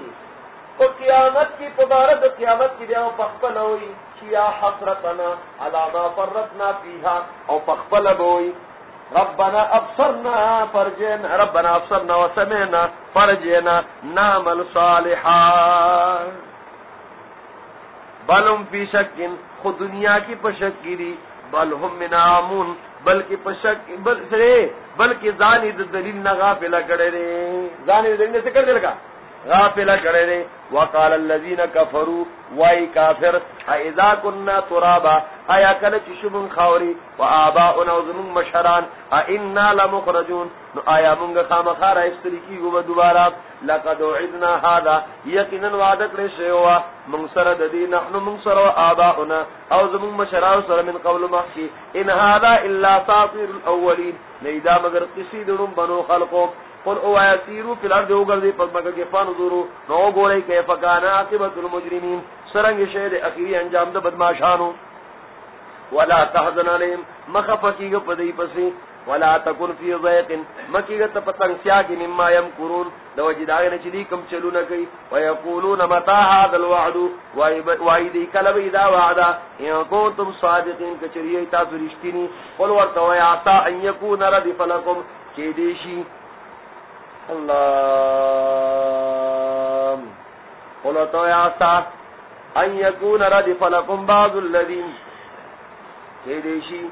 پا قیامت کی پبارد قیامت کی دیو پخپل ہوئی۔ کیا حسرتنا علاما فرتنا پیہا او پخپل ہوئی ربنا ابصرنا، فرجنا۔ ربنا ابصرنا وسمعنا فرجنا۔ نعمل صالحا۔ بلم فی شکن خود دنیا کی پشکری بل هم من امون بلکی پشک بل سرے بلکی زانی دلیل نہ غافل کرے رے زانی دلیل سے کر دے لگا غافل کرے رے وقال الذين كفروا واي كافر اذا كنا ترابا؟ ايا كل تشبن خوري واباؤنا وزمن مشران انا لمخرجون؟ نو ايا من خام خار استري کی و دوبارہ لقد وعدنا هذا. يقينا وعدت لشوا من سر ددي نحن من سر اباؤنا او زمن مشران سر من قبل ما ان هذا الا ساطير الاولين نيدا مگر قصيدن بنو خلقو. قل او ایسیرو فی الارد او گردی پس مکر کے فانظرو نو گورے کہ فکانا عاقبت المجرمین سرنگ شہد اخیری انجام دا بدماشانو ولا تحزن علیہم مخفقی گا پدی پسی ولا تکن فی ضیق مکی گا تپتنگ سیاکی مما یمکرون دو جداغی نچلی کم چلو نکی ویقولون متا هذا الوعد؟ وعیدی کلب اذا وعدا ان کنتم صادقین کچریئی تاسو رشتینی قل ورطا ویعطا ان یکون ردف لکم کې دیشي الله قلت يا ان يكون ردف لكم بعض الذين کې دیشي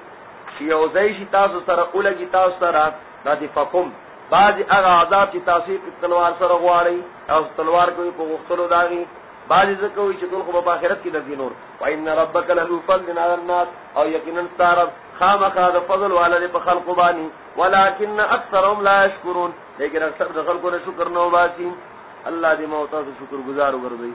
یو ځای تاسو سره اولګي تاسو سره ردفکم. بعض هغه عذاب چې تاسو په تلوار سره غواړي او تلوار کوي په غختلو داغي. بعض ذکر وي چې ټول خو په آخرت کې د نور. وان ربک له فضل على الناس. او یقینا ستارب خامخا د فضل والے په خلق باندې. ولكن اکثرهم لا يشكرون لیکن اکثر د خلکو نه شکر نه وباسي. الله دې مو تاسو شکر گزار وګرځي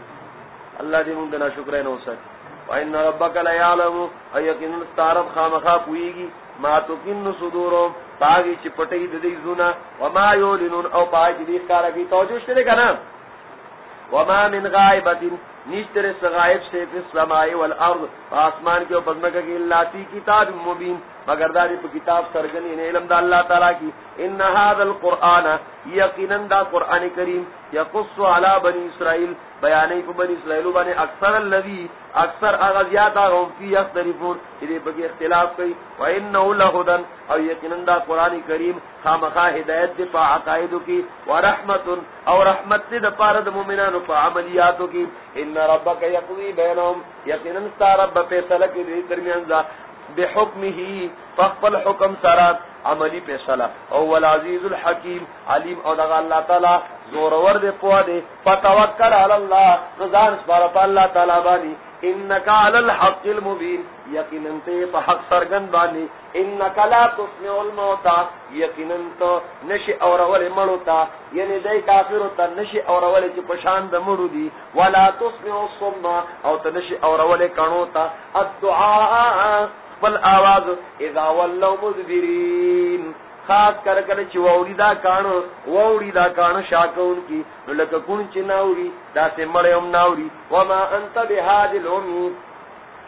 الله دې موږ نه شکر نه وساتي. وان ربک لا يعلم او یقینا ستارب خامخا پويږي ما تکن صدورهم. باغی چې پټي د دې زونه. وما يولنون او باغ دې ښکارا کی توجه شته کنه وما من غائبت نشتر سغائب سے فی السماء والارض آسمان کے اوپر مکہ کی اللہ تی کتاب مبین۔ مگر داری پہ کتاب سرگنی نے علم دا اللہ تعالیٰ کی۔ ان هذا القرآن، یقینا دا قرآن کریم۔ یقص علی بنی اسرائیل، بیانی پہ بنی اسرائیل بانی اکثر اللذی، اکثر اغزیات آغم فی اختلفون ادھے پکی اختلاف کئی۔ و انہو لہدن او یقینا دا قرآن کریم خامخا ہدایت دے پا عقائدو کی۔ و رحمت او رحمت دے پارد مومنانو پا عملیاتو کی۔ ان ربک یقضی بینہم یقینا ستا رب پیسلک دے درمیان ذا بحکمه فقل حکم سرا عملی فیصلہ او والعزیز الحکیم. علیم او دغ اللہ تعالی زور ور دے پوا دے. فتوکل علی اللہ. رضان سبارا پا اللہ تعالی بانی. انکا علی الحق المبین یقیناً تے پا حق سرگن بانی. انکا لا تسمع الموتا یقینا تو نشی اور اول مڑوتا یعنی دے کافر ہوتا نشی اور اول چی پشان دا مڑو دی ولا تسمع الصمع او تا نشی اور اول کنوتا الدعاء. فالآواز اذا واللو مذبرین خاص کر کر چې ووري دا کانو ووري دا کانو شاکون کی، نو لکه کون چې ناوري دا سه مړ هم ناوري وما انت بهاد الامي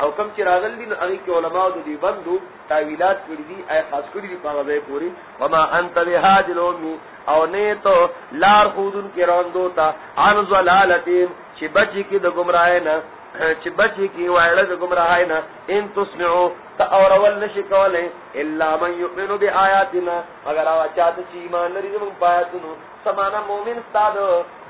او کم چې راغل دي هغه کې علما د دې بندو تعویلات کړی دي اي خاص کړی دي په هغه پوری۔ وما انت بهاد الامي او نه تو لار خودن کې روندو تا ان زلالتين چې بچی کې د گمراه نه چې بچی کی وایړه د گمراهی نه ان تسمعو، تا اور ول نشی کوله الا من یؤمن بیااتنا اگر وا چاته چې ایمان لري موږ پاتونو سمانا مومن استاد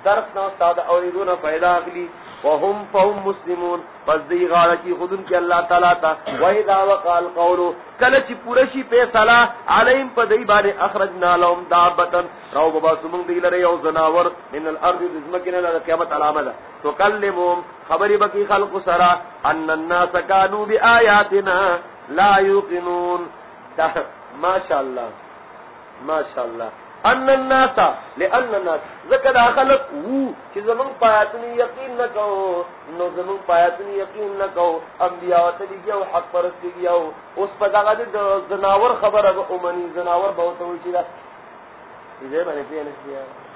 درس نو استاد اوریدونه پیدا اخلي وهم فهم مسلمون. پس دی غاړه کی خودن کی الله تعالی تا. وای دا وقال قولو کله چې پوره شي فیصله علیم په دی باندې اخرجنا لهم دابتن راو بابا سمون دی لره یو زناور، من الارض ذمکنا له قیامت علامه ده. تو کلمهم خبری بکی خلق سرا ان الناس كانوا بیااتنا لا یوقنون ماشاء الله ماشاء الله ان الناس لان الناس. ذکر خلق وو چې زمون پاتنی یقین نه کو نو زمون پاتنی یقین نه کو انبیاء ته دی او حق پرستی دی او اوس په دغه د زناور خبره به اومني زناور به تو چې دا دې باندې پیښه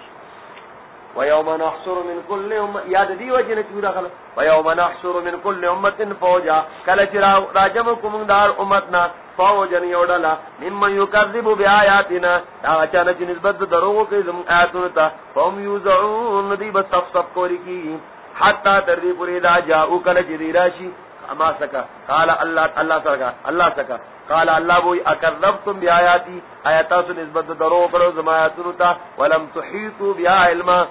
ويوم نحشر من كل امه یاد دی وجه نه چورا ويوم نحشر من كل امه فوجا کله چې راجم کوم دار امتنا فوجن یوډلا مم یکذب بیااتنا دا چانه نسبت دروغ کوي زم آیاتونه ته قوم یوزعون، دی بس صف صف کوری کی حتا تر دې پوری دا جاءو کله چې دی راشي اما سکا، قال الله الله سکا الله سکا، قال الله بو اکذبتم بیااتی آیاتو نسبت دروغ کړو زم آیاتونه ولم تحیطوا بیا علما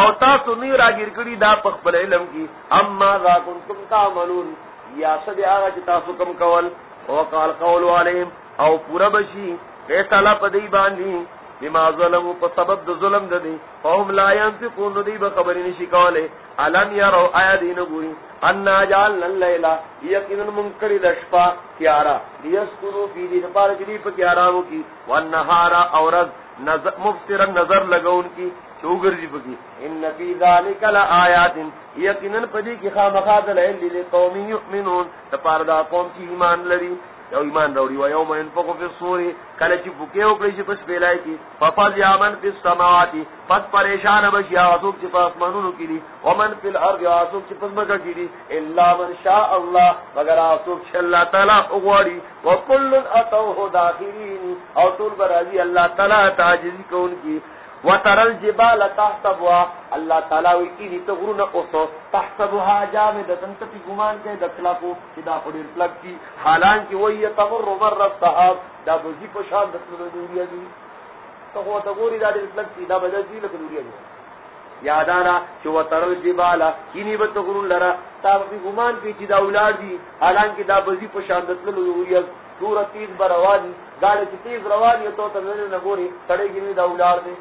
او تاسو نه راګیر کړی دا په خپل علم کې. اما ذا کنتم تعملون. یا سبي هغه چې تاسو کوم کول. او قال قول عليهم او پورا بشي فیصله په دی باندې. بما ظلموا په سبب د ظلم د دي قوم لا ينفقون دی به خبرې نشي کوله الم يروا ايادين ګوري. ان جعلنا الليل يقينا منکر د شپه تیارا ليسكنوا في دي په پاره دي په تیاراو کې والنهار اورز نظر مبصرا نظر لگون کی چوگر جی بکی ان فی ذالک لآیات. یقینا پدی کی خامخاد لئن لقوم یؤمنون. تپار دا قوم کی ایمان لری. یو ایمان راوړي و یوم ينفخ فی الصور. کله چې بوکې او کړي چې پس پیلای کی. ففز یامن فی السماوات پس پریشان بشي اسوک چې پس مانونو کې دي او من فی الارض اسوک چې پس مګه کې دي الا من شاء الله مگر اسوک چې الله تعالی وګوري وکل اتوه داخرین او ټول برازي الله تعالی تعجزي کوونکی وترل جبال تحسبها. الله تعالی وی کی تو غرون اوسو. تحسبها جامدتن تی ګمان کې دخلا کو چې دا پډیر پلک کی. حالانکه وی تمر مر الصحاب دا بزی په شان د دنیا دی. تو هو ته ګوري دا ډیر پلک کی. دا بدل دی لکه دنیا دی. یادانا چې وترل جبال کینی به تو غرون لرا. تا په ګمان کې چې دا اولاد دي حالانکه دا بزی په شان د دنیا دور تیز بروان گاڑی چې تیز روان یو ته نه ګوري تړي دا اولاد دي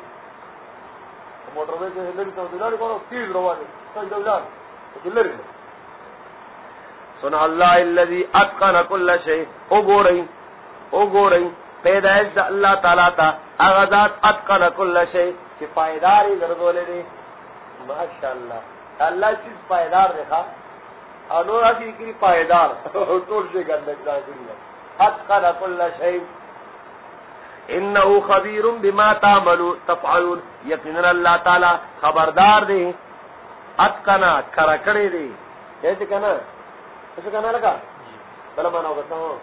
موٹر وے سے ہلری تو دلاری کرو تیز روانے سن دلار دلاری سنا اللہ الذي اتقن كل شيء او گورئی او گورئی پیدائش دا اللہ تعالی تا اغذات اتقن كل شيء کہ پائیداری گردولے دے ماشاءاللہ اللہ چیز پائیدار دیکھا انور آسی کی پائیدار ٹوٹ سے گندک دا کری اتقن كل شيء انه خبير بما تعملون تفعلون. یقینا اللہ تعالی خبردار دے. اتقنا کرا کڑے دے کیسے کہنا کیسے کہنا لگا؟ چلو مانا ہوگا ہوں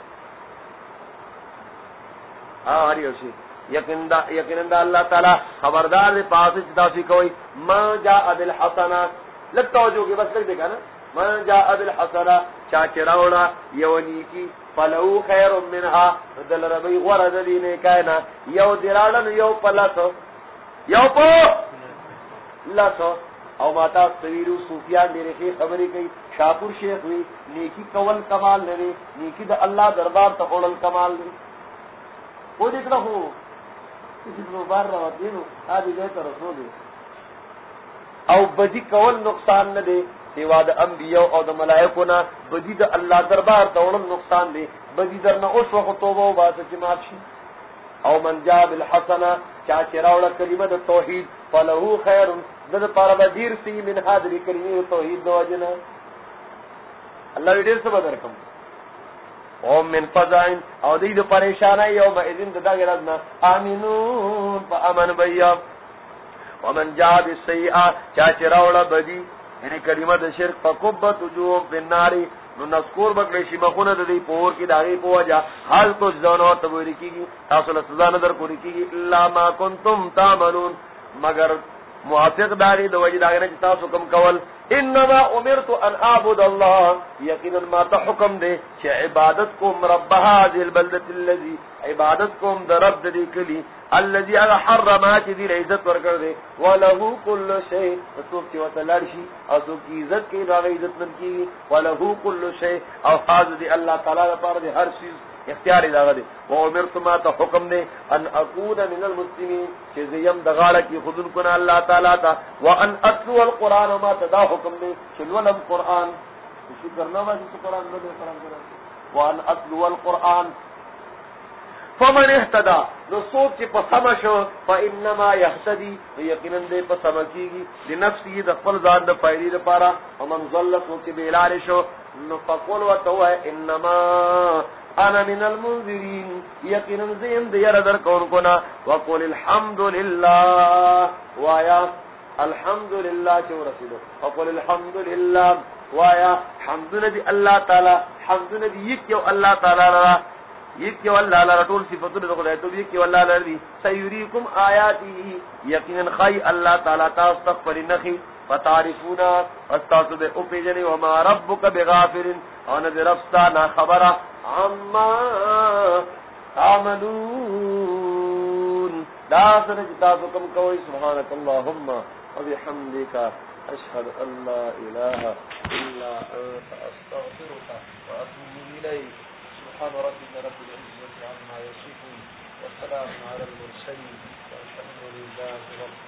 ہاں ہری ہوشی یقینا اللہ تعالی خبردار دے، پاس دافی کوئی. ما جاء بالحسنات لگتا ہو جو کہ بس لگ دے گا نا. من جاء بالحسنات چاچ راونا یونی کی فلو خیر منها دل ربی غرد دی نیکاینا یو دیرانن یو پلسو یو پو لسو. او ماتا سویرو صوفیان دیرے خی خبری کئی. شاپور شیخ ہوئی نیکی کول کمال لرے نیکی دا اللہ دربار تا قولل کمال لرے وہ دیکھ رہو کسی کو بار رہا دینو. آدھی دیتا رسول او بدی کول نقصان نہ دے سوا د انبیاء او د ملائکو نه، بدی د الله دربار ته وړم، نقصان دی. بدی در نه اوس وخت توبه او باسه چې معاف شي. او من جاء بالحسنه، چا چې راوړه کلمه د توحید، فله خیر د لپاره به ډیر سی من حاضر کلمه توحید نو اجنه الله دې څه بدر کوم او من فزاین او دې د پریشانه یو ما اذن دغه راز راځنه امینون فامن بیا. ومن جاء بالسیئه، چا چې راوړه بدی یعنی کلمہ دا شرک فکبت وجوه فی الناری نو نسکور بکړی شي، مخونه د دې پور کې داغي پوجا حال تو ځانو ته وری کیږي؟ تاسو له سزا نظر در کوی کیږي؟ الا ما کنتم تعملون. مگر موافق داری د وجه داغه چې تاسو کوم کول. انما امرت ان اعبد الله یقینا ما ته حکم دی چې عبادت کوم رب هذه البلده الذي عبادت کوم د رب دې کلی. الذي حرمات ذي العزت ورکړ دے. ولہو کل شیء تو کی وتلار شي او تو کی عزت کی راغ عزت من کی ولہو کل شیء او حاضر دی اللہ تعالی پر دی ہر چیز اختیار دی داغه دی. او امرت ما ته حکم دی ان اكون من المسلمین، چې زیم دغاړه کی خودن کنا اللہ تعالی تا وان اتلو القران ما تدا حکم دی چې ولم قران شکر نو ما چې قران نو قران وان اتلو القران فمن اهتدى، نو سوچ چې په سم شو فانما يهتدي. یقینا دې په سم کیږي. لنفسه د خپل ځان د فائدې لپاره. او من ضل سو چې بیلار شو، نو فقول وتو انما انا من المنذرين یقینا زين دې در کون کو وقول الحمد لله وایا الحمد لله چې رسول وقول الحمد لله وایا حمد لله الله تعالی. حمد لله یو الله تعالی یہ کہ اللہ لا رسول صفات نے خدا تو یہ کہ اللہ لا دی. سیریکم آیاتی. یقینا خی اللہ تعالی تا استغفر نخی. فتعرفون استغفر او پیجنی وما ربک بغافر ان رفتا نا خبر عما تعملون لا سن جتاکم کوئی سبحانك اللهم وبحمدك اشهد ان لا اله الا انت استغفرك واتوب اليك سبحان ربك رب العزة عما يصفون وسلام على المرسلين والحمد لله رب العالمين